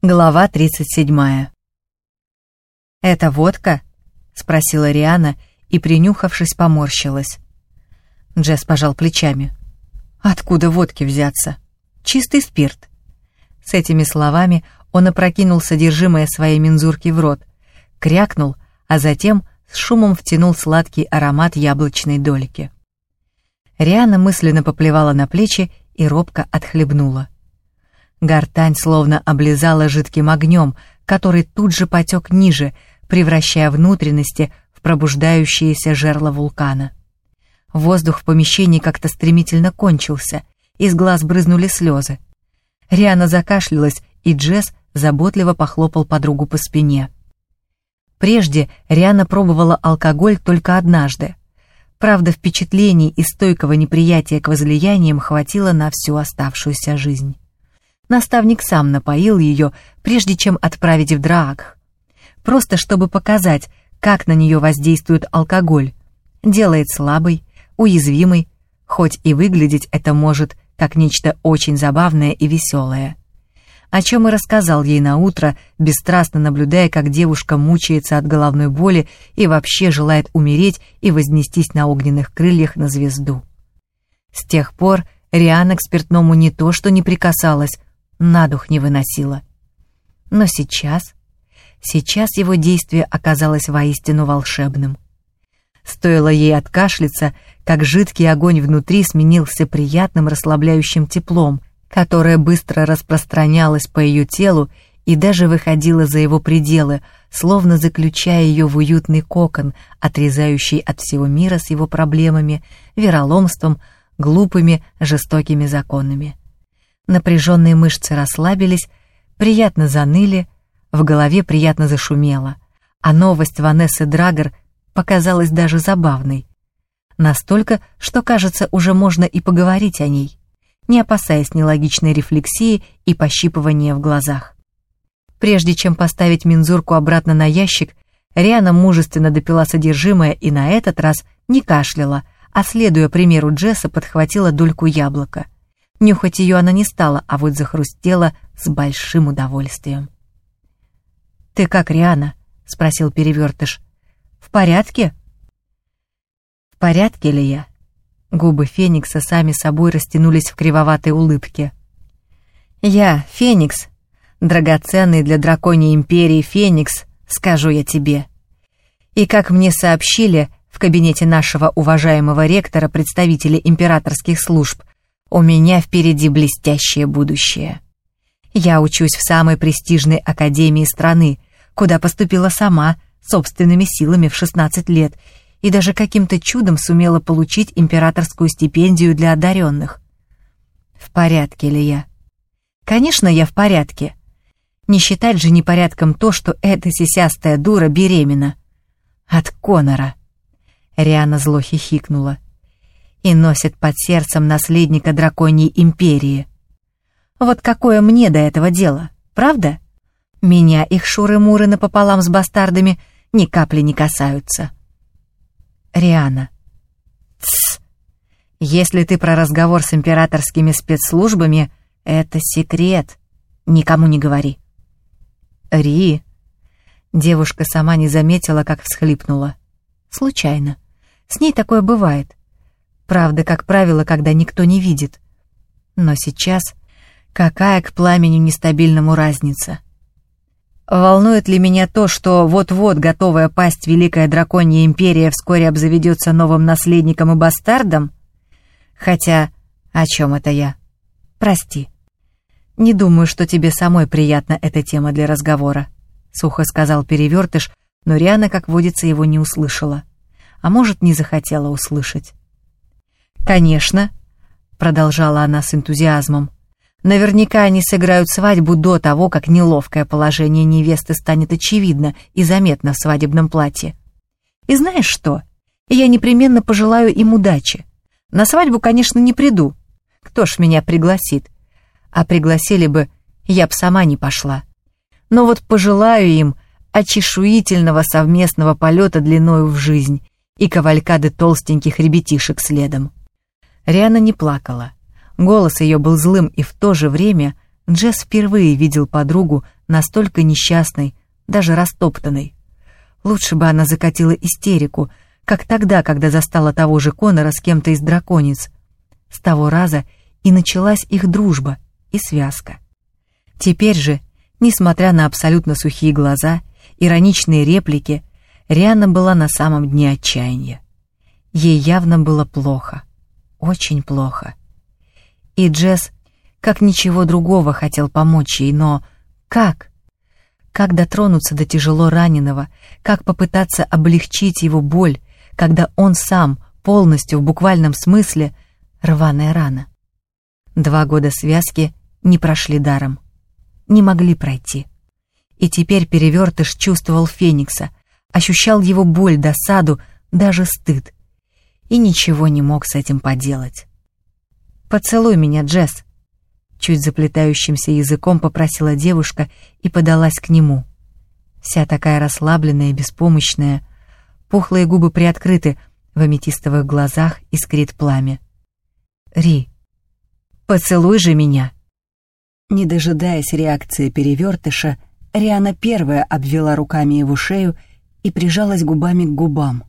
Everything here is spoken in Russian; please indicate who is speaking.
Speaker 1: Глава 37. «Это водка?» — спросила Риана и, принюхавшись, поморщилась. Джесс пожал плечами. «Откуда водки взяться? Чистый спирт». С этими словами он опрокинул содержимое своей мензурки в рот, крякнул, а затем с шумом втянул сладкий аромат яблочной дольки. Риана мысленно поплевала на плечи и робко отхлебнула. Гортань словно облизала жидким огнем, который тут же потек ниже, превращая внутренности в пробуждающееся жерло вулкана. Воздух в помещении как-то стремительно кончился, из глаз брызнули слезы. Риана закашлялась, и Джесс заботливо похлопал подругу по спине. Прежде Риана пробовала алкоголь только однажды. Правда, впечатлений и стойкого неприятия к возлияниям хватило на всю оставшуюся жизнь. Наставник сам напоил ее, прежде чем отправить в Драак. Просто чтобы показать, как на нее воздействует алкоголь. Делает слабой, уязвимой, хоть и выглядеть это может как нечто очень забавное и веселое. О чем и рассказал ей на утро, бесстрастно наблюдая, как девушка мучается от головной боли и вообще желает умереть и вознестись на огненных крыльях на звезду. С тех пор Риана к спиртному не то что не прикасалась, на дух не выносила. Но сейчас, сейчас его действие оказалось воистину волшебным. Стоило ей откашляться, как жидкий огонь внутри сменился приятным расслабляющим теплом, которое быстро распространялось по ее телу и даже выходило за его пределы, словно заключая ее в уютный кокон, отрезающий от всего мира с его проблемами, вероломством, глупыми, жестокими законами. Напряженные мышцы расслабились, приятно заныли, в голове приятно зашумело, а новость Ванессы Драгер показалась даже забавной. Настолько, что, кажется, уже можно и поговорить о ней, не опасаясь нелогичной рефлексии и пощипывания в глазах. Прежде чем поставить мензурку обратно на ящик, Риана мужественно допила содержимое и на этот раз не кашляла, а, следуя примеру Джесса, подхватила дольку яблока — Нюхать ее она не стала, а вот захрустела с большим удовольствием. «Ты как, Риана?» — спросил перевертыш. «В порядке?» «В порядке ли я?» Губы Феникса сами собой растянулись в кривоватой улыбке. «Я, Феникс, драгоценный для драконьей империи Феникс, скажу я тебе. И как мне сообщили в кабинете нашего уважаемого ректора представители императорских служб, у меня впереди блестящее будущее. Я учусь в самой престижной академии страны, куда поступила сама, собственными силами в 16 лет, и даже каким-то чудом сумела получить императорскую стипендию для одаренных. В порядке ли я? Конечно, я в порядке. Не считать же непорядком то, что эта сисястая дура беременна. От Конора. Риана зло хихикнула и носит под сердцем наследника драконьей империи. Вот какое мне до этого дело, правда? Меня их шуры-муры напополам с бастардами ни капли не касаются. Риана. Тсс. Если ты про разговор с императорскими спецслужбами, это секрет. Никому не говори. Ри. Девушка сама не заметила, как всхлипнула. Случайно. С ней такое бывает. Правда, как правило, когда никто не видит. Но сейчас какая к пламени нестабильному разница? Волнует ли меня то, что вот-вот готовая пасть Великая Драконья Империя вскоре обзаведется новым наследником и бастардом? Хотя, о чем это я? Прости. Не думаю, что тебе самой приятна эта тема для разговора, сухо сказал перевертыш, но Риана, как водится, его не услышала. А может, не захотела услышать. «Конечно», — продолжала она с энтузиазмом. «Наверняка они сыграют свадьбу до того, как неловкое положение невесты станет очевидно и заметно в свадебном платье. И знаешь что? Я непременно пожелаю им удачи. На свадьбу, конечно, не приду. Кто ж меня пригласит? А пригласили бы, я б сама не пошла. Но вот пожелаю им очешуительного совместного полета длиною в жизнь и кавалькады толстеньких ребятишек следом. Риана не плакала. Голос ее был злым, и в то же время Джесс впервые видел подругу настолько несчастной, даже растоптанной. Лучше бы она закатила истерику, как тогда, когда застала того же Конора с кем-то из драконец. С того раза и началась их дружба и связка. Теперь же, несмотря на абсолютно сухие глаза, ироничные реплики, Риана была на самом дне отчаяния. Ей явно было плохо, очень плохо. И Джесс, как ничего другого, хотел помочь ей, но как? Как дотронуться до тяжело раненого, как попытаться облегчить его боль, когда он сам, полностью в буквальном смысле, рваная рана. Два года связки не прошли даром. Не могли пройти. И теперь перевертыш чувствовал Феникса, ощущал его боль, досаду, даже стыд. И ничего не мог с этим поделать. «Поцелуй меня, Джесс», — чуть заплетающимся языком попросила девушка и подалась к нему. Вся такая расслабленная, беспомощная, пухлые губы приоткрыты, в аметистовых глазах искрит пламя. «Ри, поцелуй же меня!»
Speaker 2: Не дожидаясь реакции перевертыша, Риана первая обвела руками его шею и прижалась губами к губам.